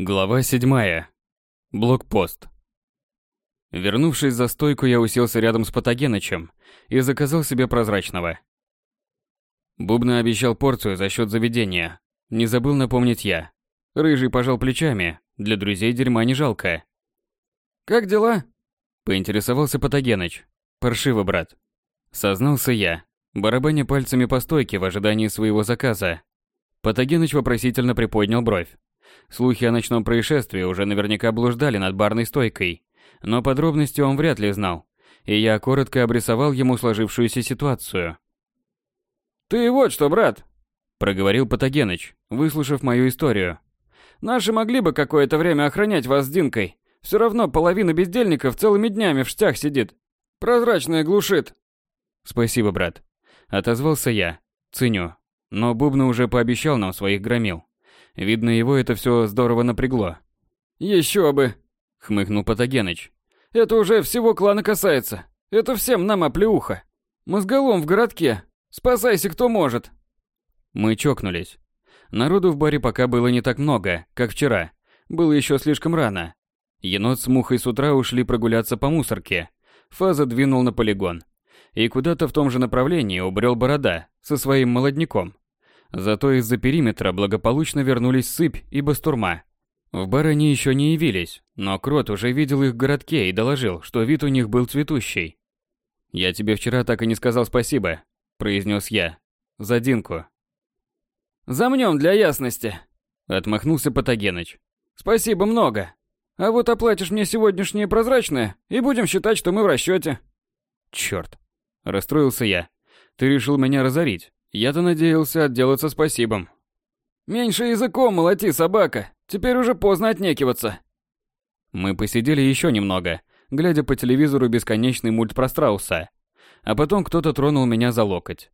Глава 7. Блокпост. Вернувшись за стойку, я уселся рядом с Патогенычем и заказал себе прозрачного. Бубна обещал порцию за счет заведения. Не забыл напомнить я. Рыжий пожал плечами. Для друзей дерьма не жалко. «Как дела?» Поинтересовался Патогеныч. «Паршиво, брат». Сознался я, барабаня пальцами по стойке в ожидании своего заказа. Патогеныч вопросительно приподнял бровь. Слухи о ночном происшествии уже наверняка блуждали над барной стойкой, но подробности он вряд ли знал, и я коротко обрисовал ему сложившуюся ситуацию. «Ты вот что, брат!» – проговорил Патогеныч, выслушав мою историю. «Наши могли бы какое-то время охранять вас с Динкой. Все равно половина бездельников целыми днями в штях сидит. Прозрачная глушит». «Спасибо, брат», – отозвался я. «Ценю. Но Бубна уже пообещал нам своих громил. Видно, его это все здорово напрягло. Еще бы, хмыкнул Патогеныч. Это уже всего клана касается. Это всем нам оплеуха. Мозголом в городке. Спасайся, кто может. Мы чокнулись. Народу в баре пока было не так много, как вчера. Было еще слишком рано. Енот с Мухой с утра ушли прогуляться по мусорке. Фаза двинул на полигон. И куда-то в том же направлении убрел Борода со своим молодняком. Зато из-за периметра благополучно вернулись Сыпь и Бастурма. В бар они еще не явились, но Крот уже видел их в городке и доложил, что вид у них был цветущий. «Я тебе вчера так и не сказал спасибо», – произнес я. «За Динку». «Замнем для ясности», – отмахнулся Патогеныч. «Спасибо много. А вот оплатишь мне сегодняшнее прозрачное, и будем считать, что мы в расчете». «Черт», – расстроился я. «Ты решил меня разорить. Я-то надеялся отделаться спасибом. Меньше языком молоти, собака. Теперь уже поздно отнекиваться. Мы посидели еще немного, глядя по телевизору бесконечный мульт про страуса. А потом кто-то тронул меня за локоть.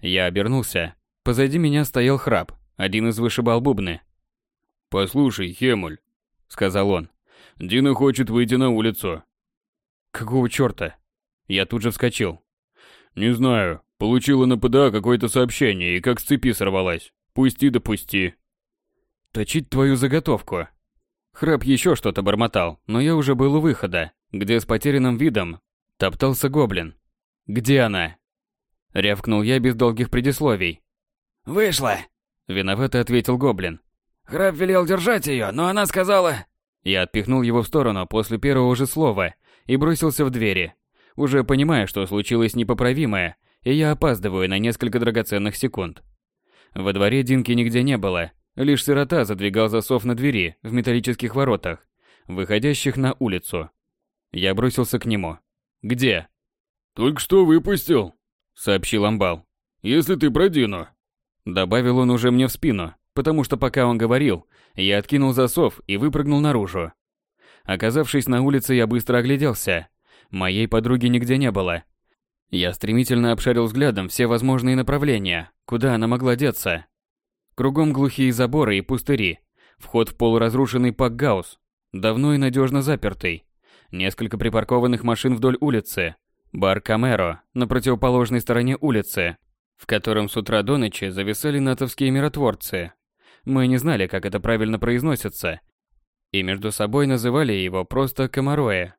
Я обернулся. Позади меня стоял храп, один из вышибал бубны. «Послушай, Хемуль», — сказал он, — «Дина хочет выйти на улицу». «Какого черта?» Я тут же вскочил. «Не знаю. Получила на ПДА какое-то сообщение и как с цепи сорвалась. Пусти да пусти. Точить твою заготовку. Храп еще что-то бормотал, но я уже был у выхода, где с потерянным видом топтался гоблин. «Где она?» Рявкнул я без долгих предисловий. «Вышла!» Виновато ответил гоблин. Храп велел держать ее, но она сказала... Я отпихнул его в сторону после первого же слова и бросился в двери, уже понимая, что случилось непоправимое, и я опаздываю на несколько драгоценных секунд. Во дворе Динки нигде не было, лишь сирота задвигал засов на двери в металлических воротах, выходящих на улицу. Я бросился к нему. «Где?» «Только что выпустил», — сообщил Амбал. «Если ты про Дину». Добавил он уже мне в спину, потому что пока он говорил, я откинул засов и выпрыгнул наружу. Оказавшись на улице, я быстро огляделся. Моей подруги нигде не было, я стремительно обшарил взглядом все возможные направления, куда она могла деться. Кругом глухие заборы и пустыри. Вход в полуразрушенный пакгаус, давно и надежно запертый. Несколько припаркованных машин вдоль улицы. Бар Камеро на противоположной стороне улицы, в котором с утра до ночи зависали натовские миротворцы. Мы не знали, как это правильно произносится, и между собой называли его просто Комароэ.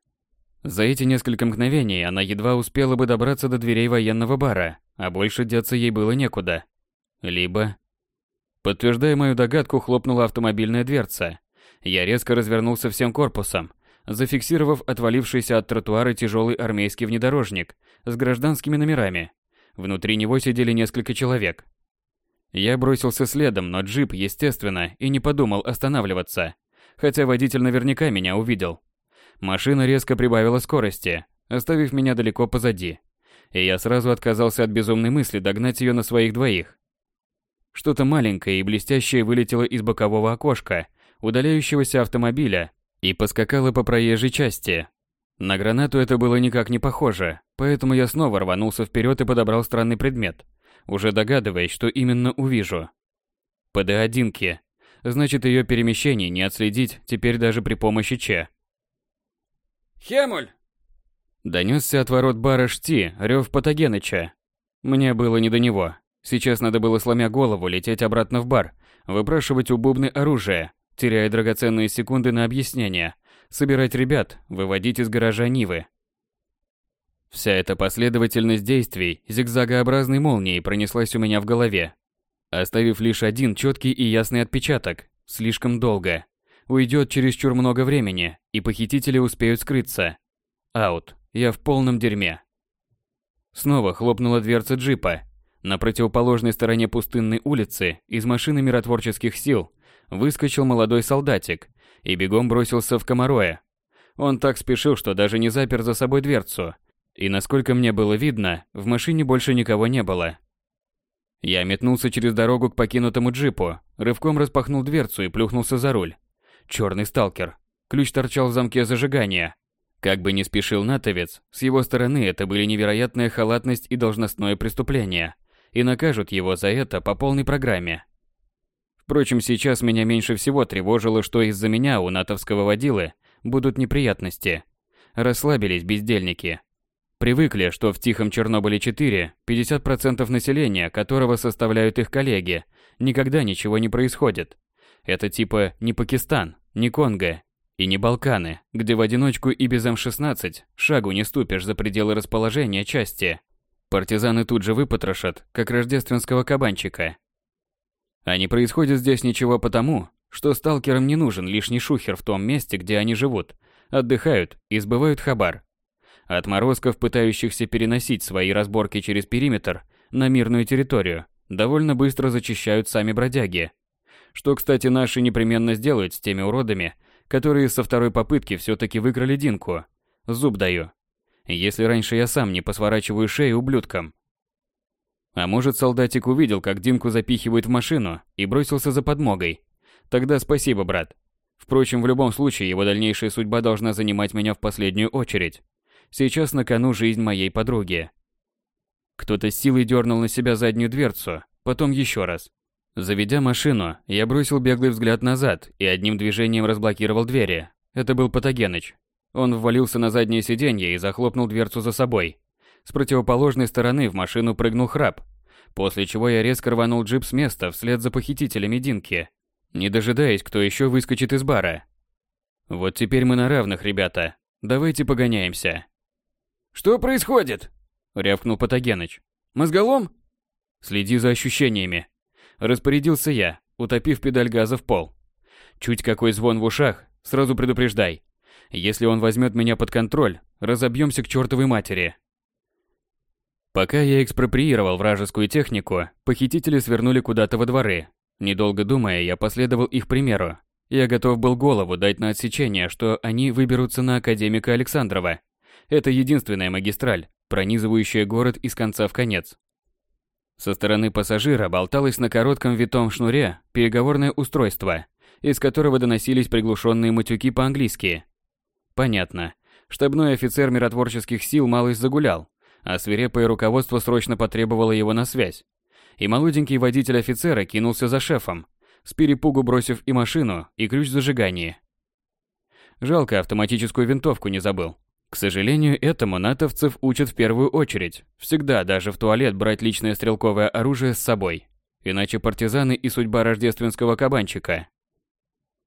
За эти несколько мгновений она едва успела бы добраться до дверей военного бара, а больше деться ей было некуда. Либо... Подтверждая мою догадку, хлопнула автомобильная дверца. Я резко развернулся всем корпусом, зафиксировав отвалившийся от тротуара тяжелый армейский внедорожник с гражданскими номерами. Внутри него сидели несколько человек. Я бросился следом, но джип, естественно, и не подумал останавливаться, хотя водитель наверняка меня увидел. Машина резко прибавила скорости, оставив меня далеко позади. И я сразу отказался от безумной мысли догнать ее на своих двоих. Что-то маленькое и блестящее вылетело из бокового окошка удаляющегося автомобиля и поскакало по проезжей части. На гранату это было никак не похоже, поэтому я снова рванулся вперед и подобрал странный предмет, уже догадываясь, что именно увижу. ПД-1. Значит, ее перемещение не отследить теперь даже при помощи Че. Хемуль!» Донесся от ворот бара Шти рев Патогеныча. Мне было не до него. Сейчас надо было, сломя голову, лететь обратно в бар, выпрашивать у Бубны оружие, теряя драгоценные секунды на объяснение, собирать ребят, выводить из гаража Нивы. Вся эта последовательность действий зигзагообразной молнией пронеслась у меня в голове, оставив лишь один четкий и ясный отпечаток. Слишком долго. Уйдет чересчур много времени, и похитители успеют скрыться. Аут. Я в полном дерьме. Снова хлопнула дверца джипа. На противоположной стороне пустынной улицы из машины миротворческих сил выскочил молодой солдатик и бегом бросился в Комароя. Он так спешил, что даже не запер за собой дверцу. И насколько мне было видно, в машине больше никого не было. Я метнулся через дорогу к покинутому джипу, рывком распахнул дверцу и плюхнулся за руль. Черный сталкер. Ключ торчал в замке зажигания. Как бы ни спешил натовец, с его стороны это были невероятная халатность и должностное преступление, и накажут его за это по полной программе. Впрочем, сейчас меня меньше всего тревожило, что из-за меня у натовского водилы будут неприятности. Расслабились бездельники. Привыкли, что в тихом Чернобыле-4 50% населения, которого составляют их коллеги, никогда ничего не происходит. Это типа не Пакистан, не Конго и не Балканы, где в одиночку и без М-16 шагу не ступишь за пределы расположения части. Партизаны тут же выпотрошат, как рождественского кабанчика. А не происходит здесь ничего потому, что сталкерам не нужен лишний шухер в том месте, где они живут, отдыхают и сбывают хабар. Отморозков, пытающихся переносить свои разборки через периметр на мирную территорию, довольно быстро зачищают сами бродяги. Что, кстати, наши непременно сделают с теми уродами, которые со второй попытки все-таки выкрали Динку. Зуб даю. Если раньше я сам не посворачиваю шею ублюдкам. А может, солдатик увидел, как Динку запихивают в машину и бросился за подмогой. Тогда спасибо, брат. Впрочем, в любом случае, его дальнейшая судьба должна занимать меня в последнюю очередь. Сейчас на кону жизнь моей подруги. Кто-то силой дернул на себя заднюю дверцу, потом еще раз. Заведя машину, я бросил беглый взгляд назад и одним движением разблокировал двери. Это был Патогеныч. Он ввалился на заднее сиденье и захлопнул дверцу за собой. С противоположной стороны в машину прыгнул храп, после чего я резко рванул джип с места вслед за похитителями Динки, не дожидаясь, кто еще выскочит из бара. Вот теперь мы на равных, ребята. Давайте погоняемся. «Что происходит?» — рявкнул Патогеныч. «Мозголом?» «Следи за ощущениями», Распорядился я, утопив педаль газа в пол. Чуть какой звон в ушах, сразу предупреждай. Если он возьмет меня под контроль, разобьемся к чертовой матери. Пока я экспроприировал вражескую технику, похитители свернули куда-то во дворы. Недолго думая, я последовал их примеру. Я готов был голову дать на отсечение, что они выберутся на академика Александрова. Это единственная магистраль, пронизывающая город из конца в конец. Со стороны пассажира болталось на коротком витом шнуре переговорное устройство, из которого доносились приглушенные матюки по-английски. Понятно. Штабной офицер миротворческих сил малость загулял, а свирепое руководство срочно потребовало его на связь. И молоденький водитель офицера кинулся за шефом, с перепугу бросив и машину, и ключ зажигания. Жалко, автоматическую винтовку не забыл. К сожалению, этому натовцев учат в первую очередь. Всегда даже в туалет брать личное стрелковое оружие с собой. Иначе партизаны и судьба рождественского кабанчика.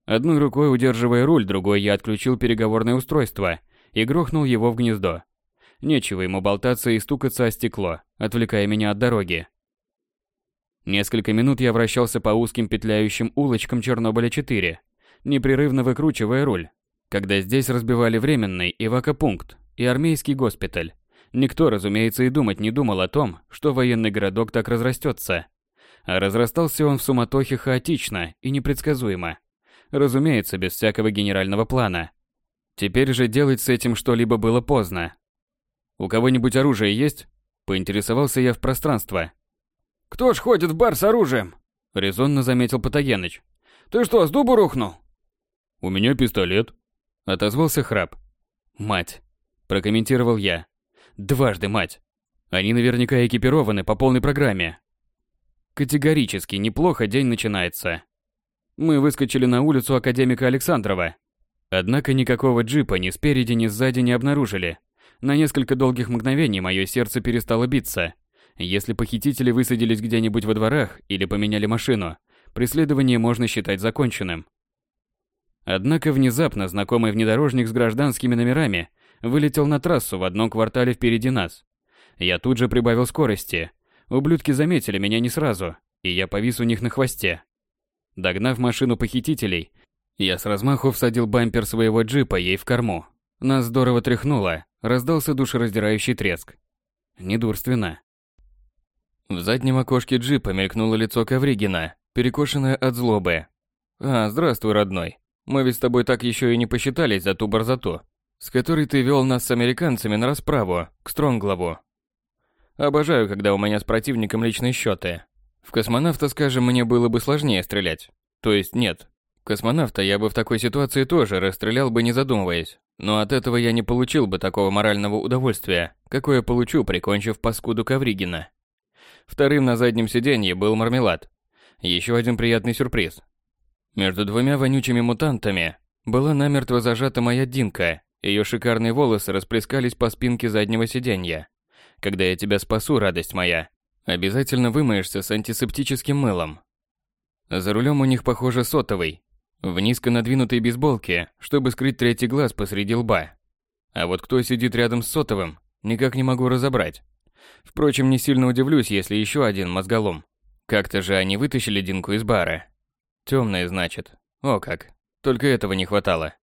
Одной рукой удерживая руль, другой я отключил переговорное устройство и грохнул его в гнездо. Нечего ему болтаться и стукаться о стекло, отвлекая меня от дороги. Несколько минут я вращался по узким петляющим улочкам Чернобыля-4, непрерывно выкручивая руль, когда здесь разбивали временный эвакопункт и армейский госпиталь. Никто, разумеется, и думать не думал о том, что военный городок так разрастется. А разрастался он в суматохе хаотично и непредсказуемо. Разумеется, без всякого генерального плана. Теперь же делать с этим что-либо было поздно. «У кого-нибудь оружие есть?» Поинтересовался я в пространство. «Кто ж ходит в бар с оружием?» Резонно заметил Патогеныч. «Ты что, с дубу рухнул?» «У меня пистолет», Отозвался храп. «Мать!» – прокомментировал я. «Дважды мать! Они наверняка экипированы по полной программе». Категорически неплохо день начинается. Мы выскочили на улицу Академика Александрова. Однако никакого джипа ни спереди, ни сзади не обнаружили. На несколько долгих мгновений мое сердце перестало биться. Если похитители высадились где-нибудь во дворах или поменяли машину, преследование можно считать законченным. Однако внезапно знакомый внедорожник с гражданскими номерами вылетел на трассу в одном квартале впереди нас. Я тут же прибавил скорости. Ублюдки заметили меня не сразу, и я повис у них на хвосте. Догнав машину похитителей, я с размаху всадил бампер своего джипа ей в корму. Нас здорово тряхнуло, раздался душераздирающий треск. Недурственно. В заднем окошке джипа мелькнуло лицо Ковригина, перекошенное от злобы. «А, здравствуй, родной. Мы ведь с тобой так еще и не посчитались за ту борзоту, с которой ты вел нас с американцами на расправу, к Стронглову. Обожаю, когда у меня с противником личные счеты. В космонавта, скажем, мне было бы сложнее стрелять. То есть нет. Космонавта я бы в такой ситуации тоже расстрелял бы не задумываясь. Но от этого я не получил бы такого морального удовольствия, какое получу, прикончив паскуду Ковригина. Вторым на заднем сиденье был мармелад. Еще один приятный сюрприз. Между двумя вонючими мутантами была намертво зажата моя Динка. Ее шикарные волосы расплескались по спинке заднего сиденья. Когда я тебя спасу, радость моя, обязательно вымоешься с антисептическим мылом. За рулем у них, похоже, сотовый. В низко надвинутой бейсболке, чтобы скрыть третий глаз посреди лба. А вот кто сидит рядом с сотовым, никак не могу разобрать. Впрочем, не сильно удивлюсь, если еще один мозголом. Как-то же они вытащили Динку из бара. Темные, значит. О как. Только этого не хватало.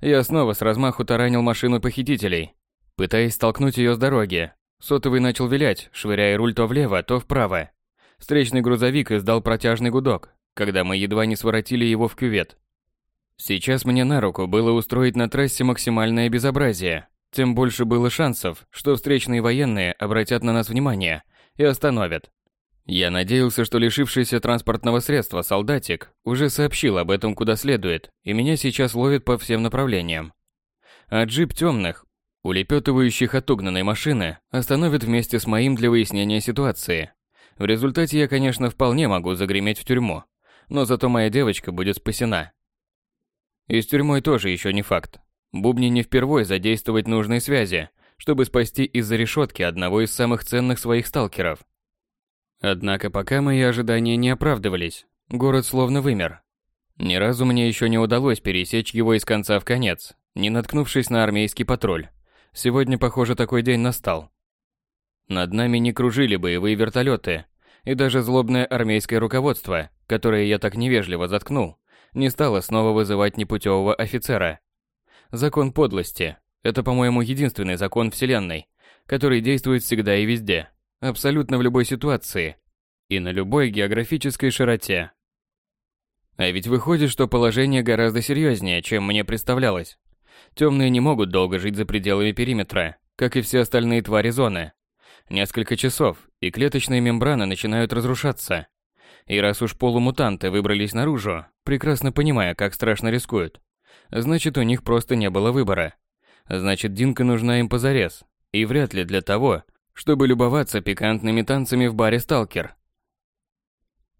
Я снова с размаху таранил машину похитителей, пытаясь столкнуть ее с дороги. Сотовый начал вилять, швыряя руль то влево, то вправо. Встречный грузовик издал протяжный гудок, когда мы едва не своротили его в кювет. Сейчас мне на руку было устроить на трассе максимальное безобразие, тем больше было шансов, что встречные военные обратят на нас внимание и остановят. Я надеялся, что лишившийся транспортного средства солдатик уже сообщил об этом куда следует, и меня сейчас ловят по всем направлениям. А джип темных, улепетывающих от угнанной машины, остановит вместе с моим для выяснения ситуации. В результате я, конечно, вполне могу загреметь в тюрьму, но зато моя девочка будет спасена. И с тюрьмой тоже еще не факт. Бубни не впервой задействовать нужные связи, чтобы спасти из-за решетки одного из самых ценных своих сталкеров. Однако пока мои ожидания не оправдывались, город словно вымер. Ни разу мне еще не удалось пересечь его из конца в конец, не наткнувшись на армейский патруль. Сегодня, похоже, такой день настал. Над нами не кружили боевые вертолеты, и даже злобное армейское руководство, которое я так невежливо заткнул, не стало снова вызывать непутевого офицера. Закон подлости – это, по-моему, единственный закон Вселенной, который действует всегда и везде абсолютно в любой ситуации и на любой географической широте. А ведь выходит, что положение гораздо серьезнее, чем мне представлялось. Темные не могут долго жить за пределами периметра, как и все остальные твари зоны. Несколько часов, и клеточные мембраны начинают разрушаться. И раз уж полумутанты выбрались наружу, прекрасно понимая, как страшно рискуют, значит у них просто не было выбора. Значит, Динка нужна им позарез, и вряд ли для того, чтобы любоваться пикантными танцами в баре «Сталкер».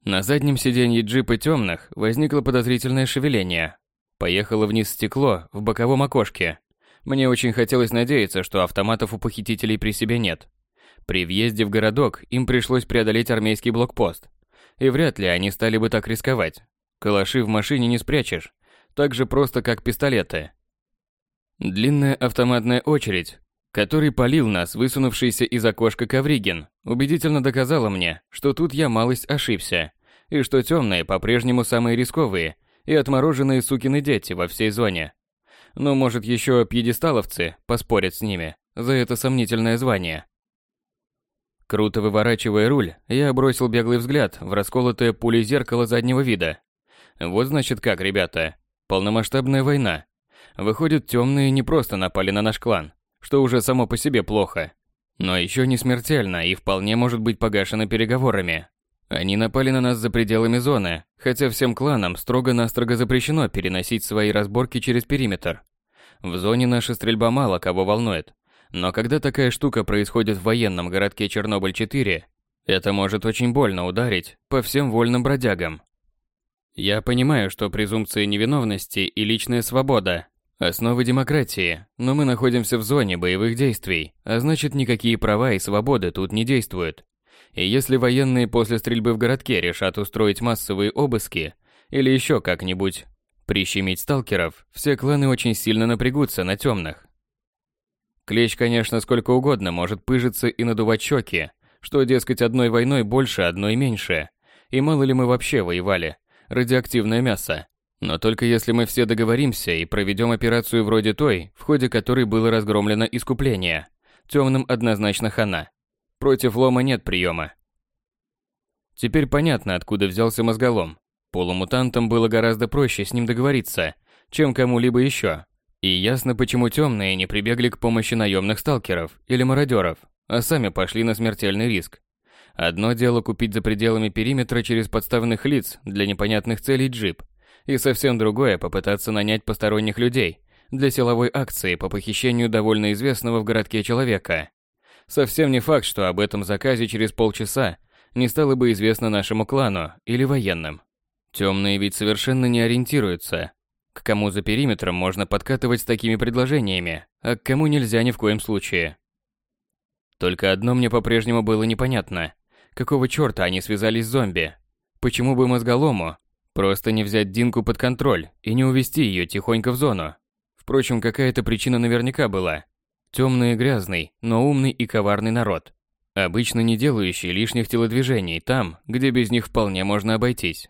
На заднем сиденье джипа темных возникло подозрительное шевеление. Поехало вниз стекло в боковом окошке. Мне очень хотелось надеяться, что автоматов у похитителей при себе нет. При въезде в городок им пришлось преодолеть армейский блокпост. И вряд ли они стали бы так рисковать. Калаши в машине не спрячешь. Так же просто, как пистолеты. Длинная автоматная очередь, который полил нас, высунувшийся из окошка Ковригин, убедительно доказала мне, что тут я малость ошибся, и что темные по-прежнему самые рисковые и отмороженные сукины дети во всей зоне. Но может еще пьедесталовцы поспорят с ними за это сомнительное звание. Круто выворачивая руль, я бросил беглый взгляд в расколотое пулей зеркало заднего вида. Вот значит как, ребята, полномасштабная война. Выходит, темные не просто напали на наш клан, что уже само по себе плохо. Но еще не смертельно и вполне может быть погашено переговорами. Они напали на нас за пределами зоны, хотя всем кланам строго-настрого запрещено переносить свои разборки через периметр. В зоне наша стрельба мало кого волнует. Но когда такая штука происходит в военном городке Чернобыль-4, это может очень больно ударить по всем вольным бродягам. Я понимаю, что презумпция невиновности и личная свобода Основы демократии, но мы находимся в зоне боевых действий, а значит никакие права и свободы тут не действуют. И если военные после стрельбы в городке решат устроить массовые обыски или еще как-нибудь Прищемить сталкеров, все кланы очень сильно напрягутся на темных. Клещ, конечно, сколько угодно может пыжиться и надувать щеки, что, дескать, одной войной больше, одной меньше. И мало ли мы вообще воевали. Радиоактивное мясо. Но только если мы все договоримся и проведем операцию вроде той, в ходе которой было разгромлено искупление. Темным однозначно хана. Против лома нет приема. Теперь понятно, откуда взялся мозголом. Полумутантам было гораздо проще с ним договориться, чем кому-либо еще. И ясно, почему темные не прибегли к помощи наемных сталкеров или мародеров, а сами пошли на смертельный риск. Одно дело купить за пределами периметра через подставных лиц для непонятных целей джип, и совсем другое попытаться нанять посторонних людей для силовой акции по похищению довольно известного в городке человека. Совсем не факт, что об этом заказе через полчаса не стало бы известно нашему клану или военным. Темные ведь совершенно не ориентируются. К кому за периметром можно подкатывать с такими предложениями, а к кому нельзя ни в коем случае. Только одно мне по-прежнему было непонятно. Какого чёрта они связались с зомби? Почему бы мозголому просто не взять Динку под контроль и не увести её тихонько в зону? Впрочем, какая-то причина наверняка была. Темный и грязный, но умный и коварный народ. Обычно не делающий лишних телодвижений там, где без них вполне можно обойтись.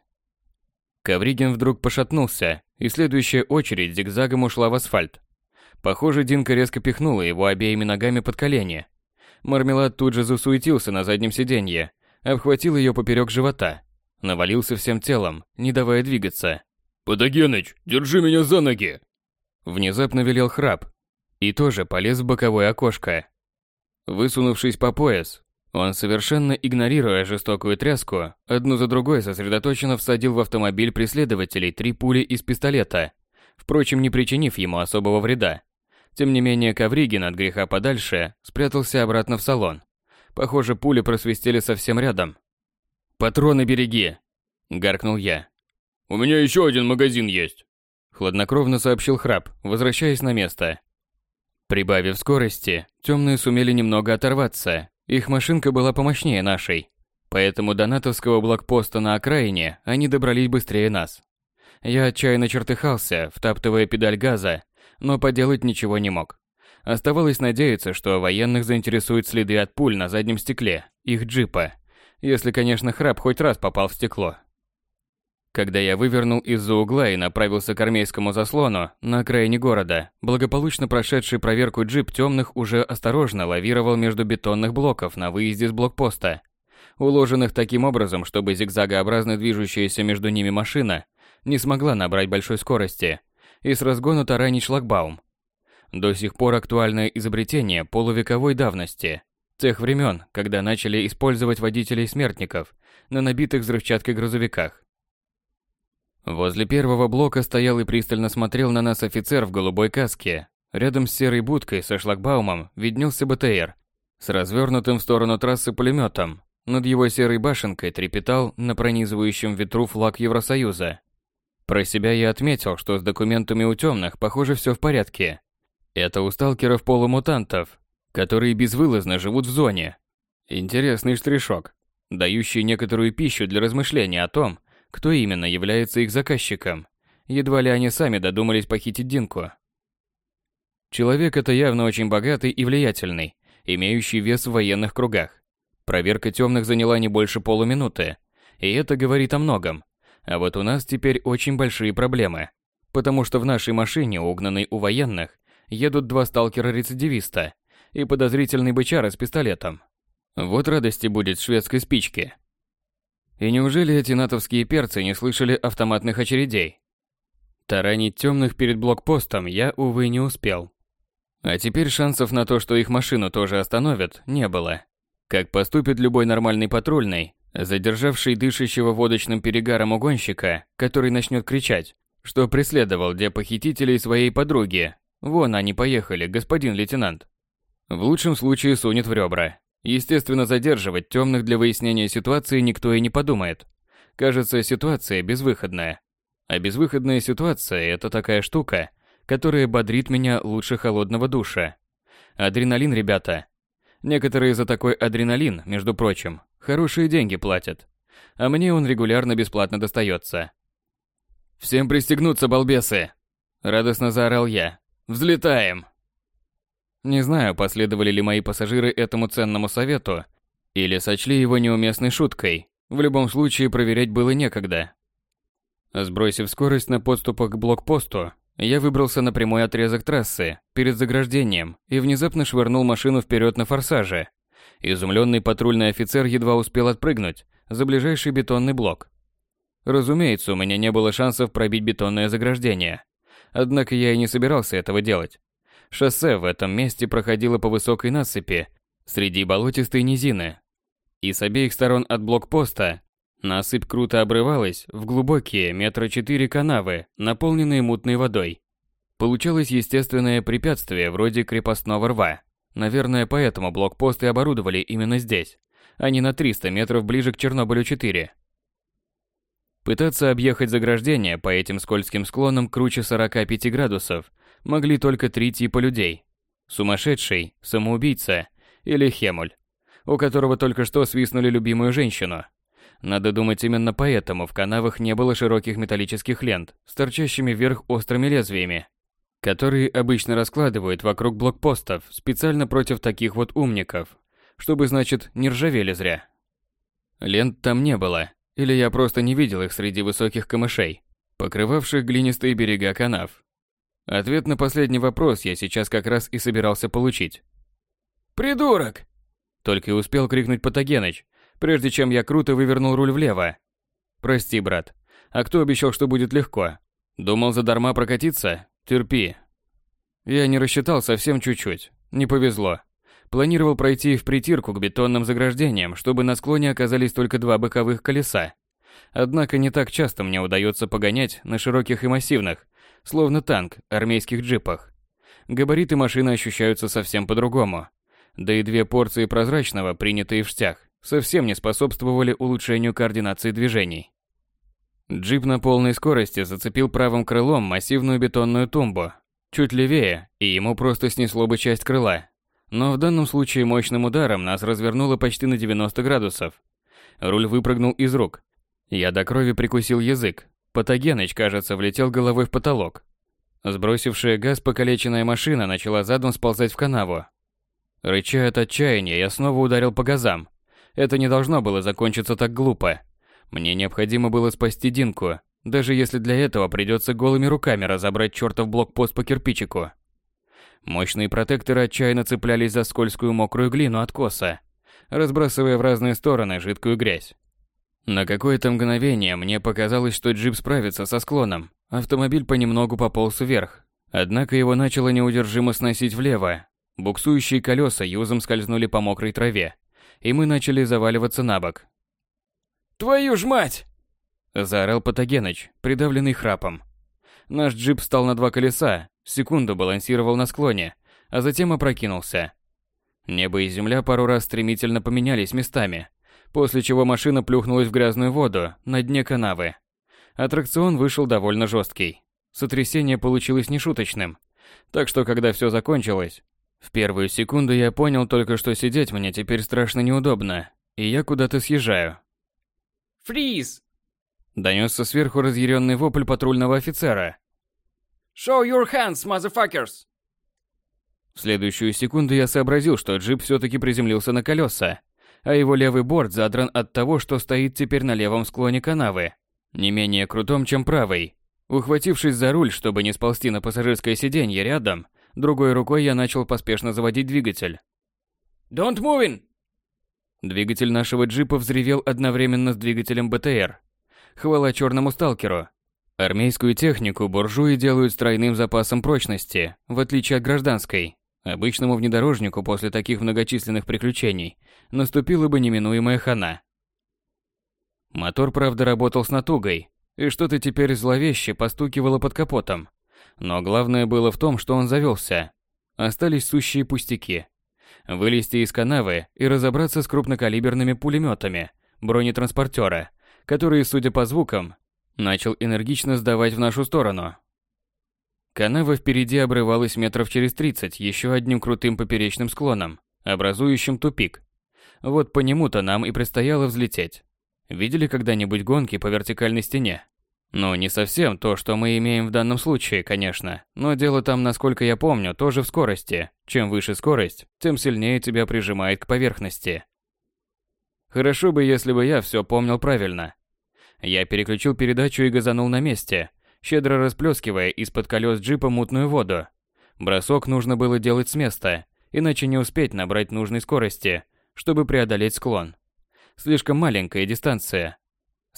Ковригин вдруг пошатнулся, и следующая очередь зигзагом ушла в асфальт. Похоже, Динка резко пихнула его обеими ногами под колени, Мармелад тут же засуетился на заднем сиденье, обхватил ее поперек живота, навалился всем телом, не давая двигаться. «Патогеныч, держи меня за ноги!» Внезапно велел храп и тоже полез в боковое окошко. Высунувшись по пояс, он, совершенно игнорируя жестокую тряску, одну за другой сосредоточенно всадил в автомобиль преследователей три пули из пистолета, впрочем, не причинив ему особого вреда. Тем не менее, Ковригин от греха подальше спрятался обратно в салон. Похоже, пули просвистели совсем рядом. «Патроны береги!» – гаркнул я. «У меня еще один магазин есть!» Хладнокровно сообщил Храп, возвращаясь на место. Прибавив скорости, темные сумели немного оторваться. Их машинка была помощнее нашей. Поэтому до натовского блокпоста на окраине они добрались быстрее нас. Я отчаянно чертыхался, втаптывая педаль газа, но поделать ничего не мог. Оставалось надеяться, что военных заинтересуют следы от пуль на заднем стекле, их джипа, если, конечно, храп хоть раз попал в стекло. Когда я вывернул из-за угла и направился к армейскому заслону на окраине города, благополучно прошедший проверку джип темных уже осторожно лавировал между бетонных блоков на выезде с блокпоста, уложенных таким образом, чтобы зигзагообразно движущаяся между ними машина не смогла набрать большой скорости и с разгона таранить шлагбаум. До сих пор актуальное изобретение полувековой давности, тех времен, когда начали использовать водителей-смертников на набитых взрывчаткой грузовиках. Возле первого блока стоял и пристально смотрел на нас офицер в голубой каске. Рядом с серой будкой со шлагбаумом виднелся БТР с развернутым в сторону трассы пулеметом. Над его серой башенкой трепетал на пронизывающем ветру флаг Евросоюза. Про себя я отметил, что с документами у темных, похоже, все в порядке. Это у сталкеров полумутантов, которые безвылазно живут в зоне. Интересный штришок, дающий некоторую пищу для размышления о том, кто именно является их заказчиком. Едва ли они сами додумались похитить Динку. Человек это явно очень богатый и влиятельный, имеющий вес в военных кругах. Проверка темных заняла не больше полуминуты, и это говорит о многом. А вот у нас теперь очень большие проблемы. Потому что в нашей машине, угнанной у военных, едут два сталкера-рецидивиста и подозрительный бычара с пистолетом. Вот радости будет шведской спички. И неужели эти натовские перцы не слышали автоматных очередей? Таранить темных перед блокпостом я, увы, не успел. А теперь шансов на то, что их машину тоже остановят, не было. Как поступит любой нормальный патрульный, задержавший дышащего водочным перегаром угонщика, который начнет кричать, что преследовал где похитителей своей подруги. Вон они поехали, господин лейтенант. В лучшем случае сунет в ребра. Естественно, задерживать темных для выяснения ситуации никто и не подумает. Кажется, ситуация безвыходная. А безвыходная ситуация – это такая штука, которая бодрит меня лучше холодного душа. Адреналин, ребята. Некоторые за такой адреналин, между прочим, Хорошие деньги платят. А мне он регулярно бесплатно достается. Всем пристегнуться, балбесы!» Радостно заорал я. «Взлетаем!» Не знаю, последовали ли мои пассажиры этому ценному совету, или сочли его неуместной шуткой. В любом случае, проверять было некогда. Сбросив скорость на подступах к блокпосту, я выбрался на прямой отрезок трассы, перед заграждением, и внезапно швырнул машину вперед на форсаже. Изумленный патрульный офицер едва успел отпрыгнуть за ближайший бетонный блок. Разумеется, у меня не было шансов пробить бетонное заграждение. Однако я и не собирался этого делать. Шоссе в этом месте проходило по высокой насыпи, среди болотистой низины. И с обеих сторон от блокпоста Насыпь круто обрывалась в глубокие метра четыре канавы, наполненные мутной водой. Получалось естественное препятствие вроде крепостного рва. Наверное, поэтому блокпосты оборудовали именно здесь, а не на 300 метров ближе к Чернобылю-4. Пытаться объехать заграждение по этим скользким склонам круче 45 градусов могли только три типа людей. Сумасшедший, самоубийца или хемуль, у которого только что свистнули любимую женщину – надо думать, именно поэтому в канавах не было широких металлических лент с торчащими вверх острыми лезвиями, которые обычно раскладывают вокруг блокпостов специально против таких вот умников, чтобы, значит, не ржавели зря. Лент там не было, или я просто не видел их среди высоких камышей, покрывавших глинистые берега канав. Ответ на последний вопрос я сейчас как раз и собирался получить. «Придурок!» Только и успел крикнуть Патогеныч, прежде чем я круто вывернул руль влево. Прости, брат. А кто обещал, что будет легко? Думал задарма прокатиться? Терпи. Я не рассчитал совсем чуть-чуть. Не повезло. Планировал пройти в притирку к бетонным заграждениям, чтобы на склоне оказались только два боковых колеса. Однако не так часто мне удается погонять на широких и массивных, словно танк, армейских джипах. Габариты машины ощущаются совсем по-другому. Да и две порции прозрачного, принятые в штях, совсем не способствовали улучшению координации движений. Джип на полной скорости зацепил правым крылом массивную бетонную тумбу. Чуть левее, и ему просто снесло бы часть крыла. Но в данном случае мощным ударом нас развернуло почти на 90 градусов. Руль выпрыгнул из рук. Я до крови прикусил язык. Патогеныч, кажется, влетел головой в потолок. Сбросившая газ покалеченная машина начала задом сползать в канаву. Рыча от отчаяния, я снова ударил по газам. Это не должно было закончиться так глупо. Мне необходимо было спасти Динку, даже если для этого придется голыми руками разобрать чертов блокпост по кирпичику. Мощные протекторы отчаянно цеплялись за скользкую мокрую глину откоса, разбрасывая в разные стороны жидкую грязь. На какое-то мгновение мне показалось, что джип справится со склоном. Автомобиль понемногу пополз вверх, однако его начало неудержимо сносить влево. Буксующие колеса юзом скользнули по мокрой траве, и мы начали заваливаться на бок. «Твою ж мать!» – заорал Патогеныч, придавленный храпом. Наш джип встал на два колеса, секунду балансировал на склоне, а затем опрокинулся. Небо и земля пару раз стремительно поменялись местами, после чего машина плюхнулась в грязную воду на дне канавы. Аттракцион вышел довольно жесткий. Сотрясение получилось нешуточным. Так что, когда все закончилось, в первую секунду я понял только, что сидеть мне теперь страшно неудобно, и я куда-то съезжаю. «Фриз!» Донесся сверху разъяренный вопль патрульного офицера. «Show your hands, motherfuckers!» В следующую секунду я сообразил, что джип все-таки приземлился на колеса, а его левый борт задран от того, что стоит теперь на левом склоне канавы, не менее крутом, чем правый. Ухватившись за руль, чтобы не сползти на пассажирское сиденье рядом, Другой рукой я начал поспешно заводить двигатель. «Don't move in!» Двигатель нашего джипа взревел одновременно с двигателем БТР. Хвала черному сталкеру. Армейскую технику буржуи делают с запасом прочности, в отличие от гражданской. Обычному внедорожнику после таких многочисленных приключений наступила бы неминуемая хана. Мотор, правда, работал с натугой, и что-то теперь зловеще постукивало под капотом. Но главное было в том, что он завелся. Остались сущие пустяки. Вылезти из канавы и разобраться с крупнокалиберными пулеметами бронетранспортера, который, судя по звукам, начал энергично сдавать в нашу сторону. Канава впереди обрывалась метров через 30 еще одним крутым поперечным склоном, образующим тупик. Вот по нему-то нам и предстояло взлететь. Видели когда-нибудь гонки по вертикальной стене? Ну, не совсем то, что мы имеем в данном случае, конечно, но дело там, насколько я помню, тоже в скорости. Чем выше скорость, тем сильнее тебя прижимает к поверхности. Хорошо бы, если бы я все помнил правильно. Я переключил передачу и газанул на месте, щедро расплескивая из-под колес джипа мутную воду. Бросок нужно было делать с места, иначе не успеть набрать нужной скорости, чтобы преодолеть склон. Слишком маленькая дистанция,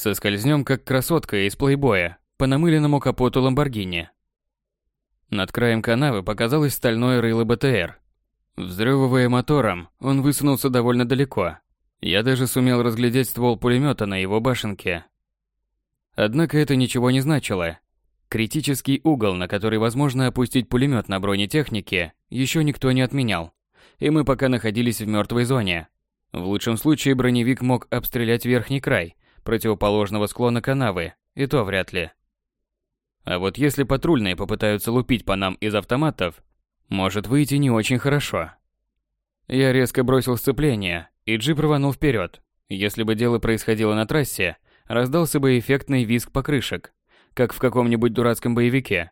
Соскользнем, как красотка из плейбоя, по намыленному капоту Ламборгини. Над краем канавы показалось стальное рыло БТР. Взрывывая мотором, он высунулся довольно далеко. Я даже сумел разглядеть ствол пулемета на его башенке. Однако это ничего не значило. Критический угол, на который возможно опустить пулемет на бронетехнике, еще никто не отменял. И мы пока находились в мертвой зоне. В лучшем случае броневик мог обстрелять верхний край, противоположного склона канавы, и то вряд ли. А вот если патрульные попытаются лупить по нам из автоматов, может выйти не очень хорошо. Я резко бросил сцепление, и джип рванул вперед. Если бы дело происходило на трассе, раздался бы эффектный визг покрышек, как в каком-нибудь дурацком боевике.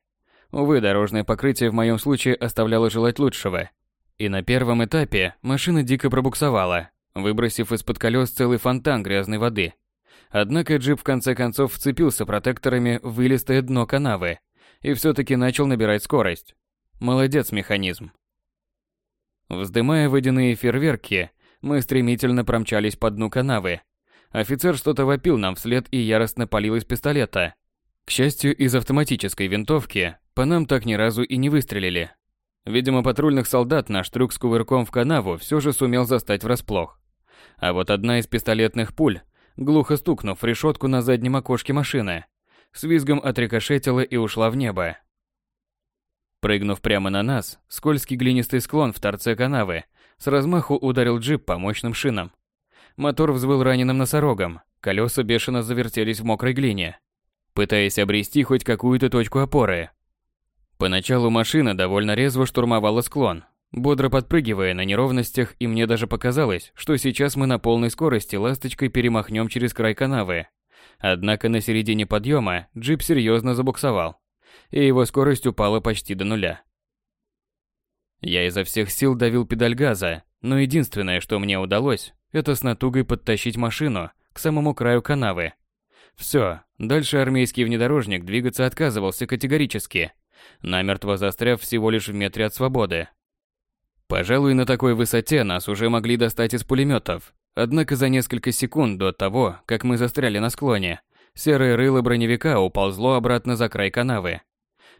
Увы, дорожное покрытие в моем случае оставляло желать лучшего. И на первом этапе машина дико пробуксовала, выбросив из-под колес целый фонтан грязной воды. Однако джип в конце концов вцепился протекторами в вылистое дно канавы и все-таки начал набирать скорость. Молодец механизм. Вздымая водяные фейерверки, мы стремительно промчались по дну канавы. Офицер что-то вопил нам вслед и яростно палил из пистолета. К счастью, из автоматической винтовки по нам так ни разу и не выстрелили. Видимо, патрульных солдат наш трюк с кувырком в канаву все же сумел застать врасплох. А вот одна из пистолетных пуль глухо стукнув решетку на заднем окошке машины. С визгом отрикошетила и ушла в небо. Прыгнув прямо на нас, скользкий глинистый склон в торце канавы с размаху ударил джип по мощным шинам. Мотор взвыл раненым носорогом, колеса бешено завертелись в мокрой глине, пытаясь обрести хоть какую-то точку опоры. Поначалу машина довольно резво штурмовала склон, бодро подпрыгивая на неровностях, и мне даже показалось, что сейчас мы на полной скорости ласточкой перемахнем через край канавы. Однако на середине подъема джип серьезно забуксовал, и его скорость упала почти до нуля. Я изо всех сил давил педаль газа, но единственное, что мне удалось, это с натугой подтащить машину к самому краю канавы. Все, дальше армейский внедорожник двигаться отказывался категорически, намертво застряв всего лишь в метре от свободы. Пожалуй, на такой высоте нас уже могли достать из пулеметов. Однако за несколько секунд до того, как мы застряли на склоне, серое рыло броневика уползло обратно за край канавы.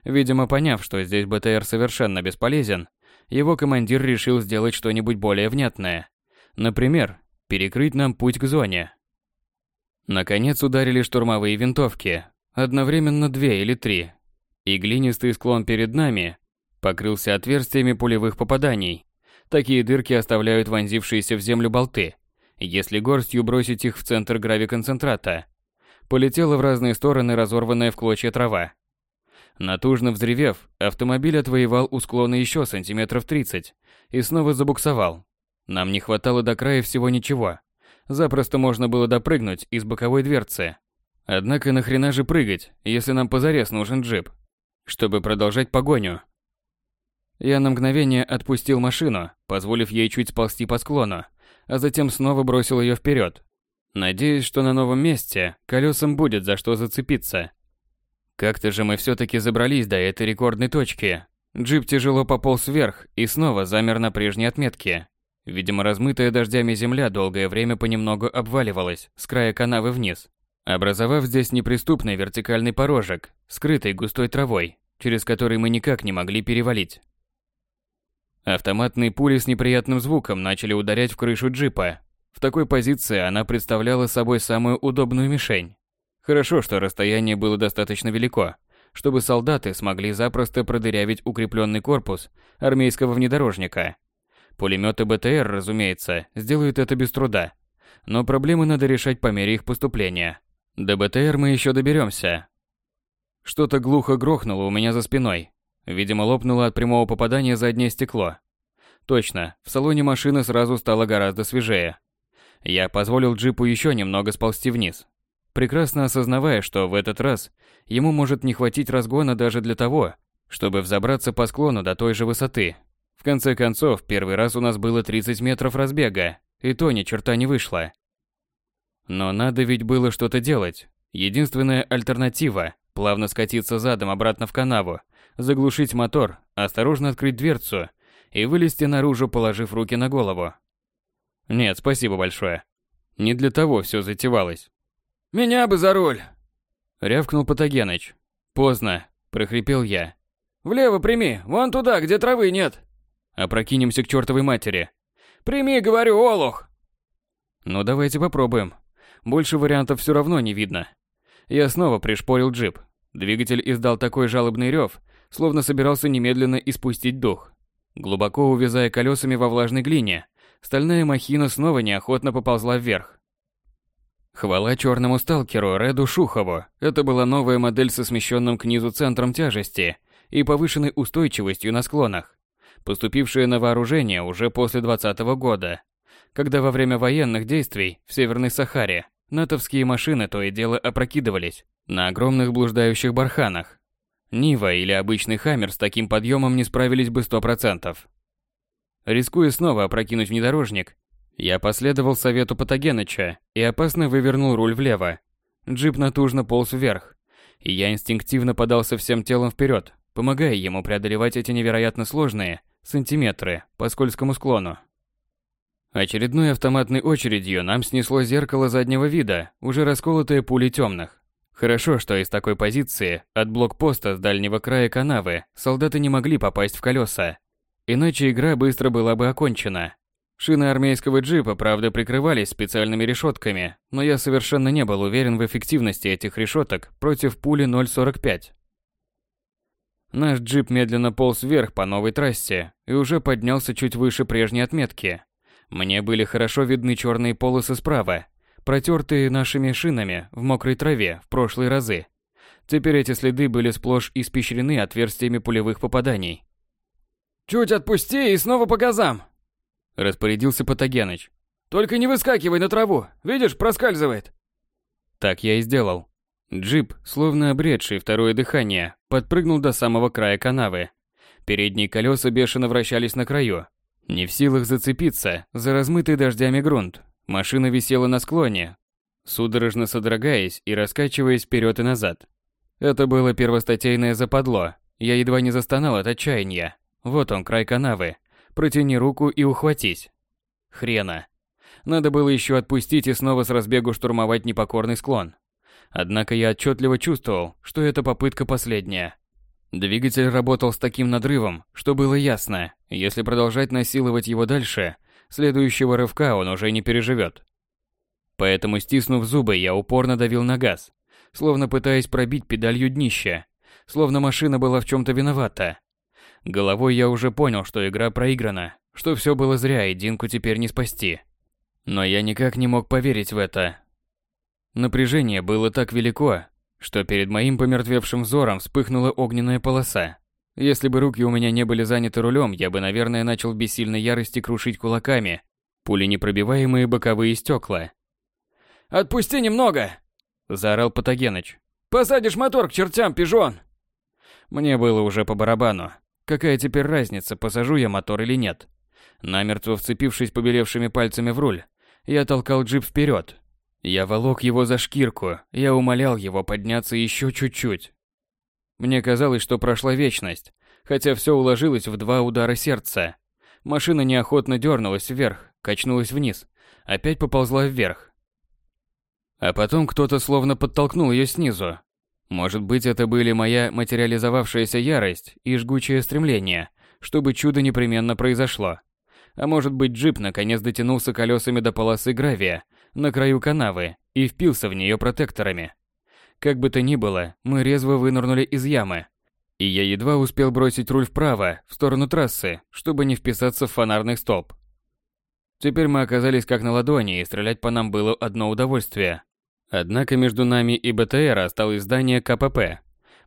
Видимо, поняв, что здесь БТР совершенно бесполезен, его командир решил сделать что-нибудь более внятное. Например, перекрыть нам путь к зоне. Наконец ударили штурмовые винтовки. Одновременно две или три. И глинистый склон перед нами покрылся отверстиями пулевых попаданий. Такие дырки оставляют вонзившиеся в землю болты, если горстью бросить их в центр гравиконцентрата. Полетела в разные стороны разорванная в клочья трава. Натужно взревев, автомобиль отвоевал у склона еще сантиметров 30 и снова забуксовал. Нам не хватало до края всего ничего. Запросто можно было допрыгнуть из боковой дверцы. Однако нахрена же прыгать, если нам позарез нужен джип? Чтобы продолжать погоню, я на мгновение отпустил машину, позволив ей чуть сползти по склону, а затем снова бросил ее вперед. Надеюсь, что на новом месте колесам будет за что зацепиться. Как-то же мы все-таки забрались до этой рекордной точки. Джип тяжело пополз вверх и снова замер на прежней отметке. Видимо, размытая дождями земля долгое время понемногу обваливалась с края канавы вниз, образовав здесь неприступный вертикальный порожек, скрытый густой травой, через который мы никак не могли перевалить. Автоматные пули с неприятным звуком начали ударять в крышу джипа. В такой позиции она представляла собой самую удобную мишень. Хорошо, что расстояние было достаточно велико, чтобы солдаты смогли запросто продырявить укрепленный корпус армейского внедорожника. Пулеметы БТР, разумеется, сделают это без труда. Но проблемы надо решать по мере их поступления. До БТР мы еще доберемся. Что-то глухо грохнуло у меня за спиной, Видимо, лопнуло от прямого попадания заднее стекло. Точно, в салоне машины сразу стало гораздо свежее. Я позволил джипу еще немного сползти вниз. прекрасно осознавая, что в этот раз ему может не хватить разгона даже для того, чтобы взобраться по склону до той же высоты. В конце концов, первый раз у нас было 30 метров разбега, и то ни черта не вышло. Но надо ведь было что-то делать. Единственная альтернатива – плавно скатиться задом обратно в канаву, заглушить мотор, осторожно открыть дверцу и вылезти наружу, положив руки на голову. Нет, спасибо большое. Не для того все затевалось. «Меня бы за руль!» Рявкнул Патогеныч. «Поздно», – прохрипел я. «Влево прими, вон туда, где травы нет!» «Опрокинемся к чертовой матери!» «Прими, говорю, олух!» «Ну давайте попробуем. Больше вариантов все равно не видно». Я снова пришпорил джип. Двигатель издал такой жалобный рев, словно собирался немедленно испустить дух. Глубоко увязая колесами во влажной глине, стальная махина снова неохотно поползла вверх. Хвала черному сталкеру Реду Шухову. Это была новая модель со смещенным к низу центром тяжести и повышенной устойчивостью на склонах, поступившая на вооружение уже после 2020 года, когда во время военных действий в Северной Сахаре натовские машины то и дело опрокидывались на огромных блуждающих барханах. Нива или обычный Хаммер с таким подъемом не справились бы 100%. Рискуя снова опрокинуть внедорожник, я последовал совету Патогеныча и опасно вывернул руль влево. Джип натужно полз вверх, и я инстинктивно подался всем телом вперед, помогая ему преодолевать эти невероятно сложные сантиметры по скользкому склону. Очередной автоматной очередью нам снесло зеркало заднего вида, уже расколотое пулей темных. Хорошо, что из такой позиции, от блокпоста с дальнего края канавы, солдаты не могли попасть в колеса. Иначе игра быстро была бы окончена. Шины армейского джипа, правда, прикрывались специальными решетками, но я совершенно не был уверен в эффективности этих решеток против пули 0.45. Наш джип медленно полз вверх по новой трассе и уже поднялся чуть выше прежней отметки. Мне были хорошо видны черные полосы справа, протертые нашими шинами в мокрой траве в прошлые разы. Теперь эти следы были сплошь испещрены отверстиями пулевых попаданий. «Чуть отпусти и снова по газам!» Распорядился Патогеныч. «Только не выскакивай на траву, видишь, проскальзывает!» Так я и сделал. Джип, словно обретший второе дыхание, подпрыгнул до самого края канавы. Передние колеса бешено вращались на краю. Не в силах зацепиться за размытый дождями грунт, машина висела на склоне, судорожно содрогаясь и раскачиваясь вперед и назад. Это было первостатейное западло. Я едва не застонал от отчаяния. Вот он, край канавы. Протяни руку и ухватись. Хрена. Надо было еще отпустить и снова с разбегу штурмовать непокорный склон. Однако я отчетливо чувствовал, что это попытка последняя. Двигатель работал с таким надрывом, что было ясно, если продолжать насиловать его дальше, следующего рывка он уже не переживет. Поэтому, стиснув зубы, я упорно давил на газ, словно пытаясь пробить педалью днища, словно машина была в чем-то виновата. Головой я уже понял, что игра проиграна, что все было зря и Динку теперь не спасти. Но я никак не мог поверить в это. Напряжение было так велико, что перед моим помертвевшим взором вспыхнула огненная полоса. Если бы руки у меня не были заняты рулем, я бы, наверное, начал в бессильной ярости крушить кулаками пули непробиваемые боковые стекла. «Отпусти немного!» – заорал Патогеныч. «Посадишь мотор к чертям, пижон!» Мне было уже по барабану. Какая теперь разница, посажу я мотор или нет? Намертво вцепившись побелевшими пальцами в руль, я толкал джип вперед, я волок его за шкирку, я умолял его подняться еще чуть-чуть. Мне казалось, что прошла вечность, хотя все уложилось в два удара сердца. Машина неохотно дернулась вверх, качнулась вниз, опять поползла вверх. А потом кто-то словно подтолкнул ее снизу. Может быть, это были моя материализовавшаяся ярость и жгучее стремление, чтобы чудо непременно произошло. А может быть, джип наконец дотянулся колесами до полосы гравия, на краю канавы и впился в нее протекторами. Как бы то ни было, мы резво вынырнули из ямы, и я едва успел бросить руль вправо, в сторону трассы, чтобы не вписаться в фонарный столб. Теперь мы оказались как на ладони, и стрелять по нам было одно удовольствие. Однако между нами и БТР осталось здание КПП.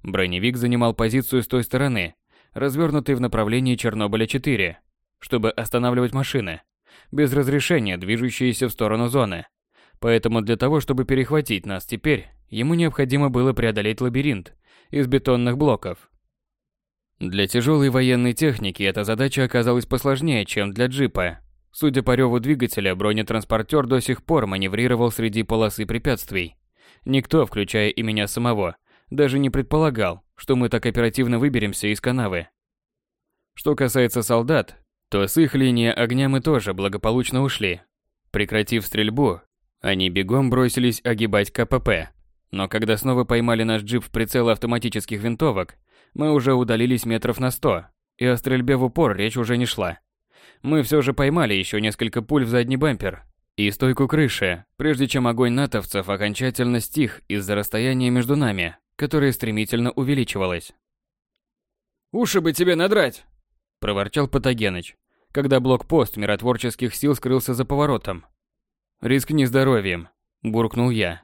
Броневик занимал позицию с той стороны, развернутый в направлении Чернобыля-4, чтобы останавливать машины, без разрешения движущиеся в сторону зоны. Поэтому для того, чтобы перехватить нас теперь, ему необходимо было преодолеть лабиринт из бетонных блоков. Для тяжелой военной техники эта задача оказалась посложнее, чем для джипа. Судя по реву двигателя, бронетранспортер до сих пор маневрировал среди полосы препятствий. Никто, включая и меня самого, даже не предполагал, что мы так оперативно выберемся из канавы. Что касается солдат, то с их линии огня мы тоже благополучно ушли. Прекратив стрельбу, они бегом бросились огибать КПП. Но когда снова поймали наш джип в прицел автоматических винтовок, мы уже удалились метров на сто, и о стрельбе в упор речь уже не шла. Мы все же поймали еще несколько пуль в задний бампер и стойку крыши, прежде чем огонь натовцев окончательно стих из-за расстояния между нами, которое стремительно увеличивалось. «Уши бы тебе надрать!» – проворчал Патогеныч, когда блокпост миротворческих сил скрылся за поворотом. «Рискни здоровьем», – буркнул я.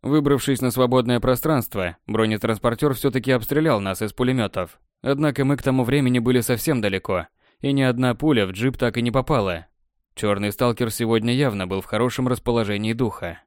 Выбравшись на свободное пространство, бронетранспортер все-таки обстрелял нас из пулеметов. Однако мы к тому времени были совсем далеко, и ни одна пуля в джип так и не попала. Черный сталкер сегодня явно был в хорошем расположении духа.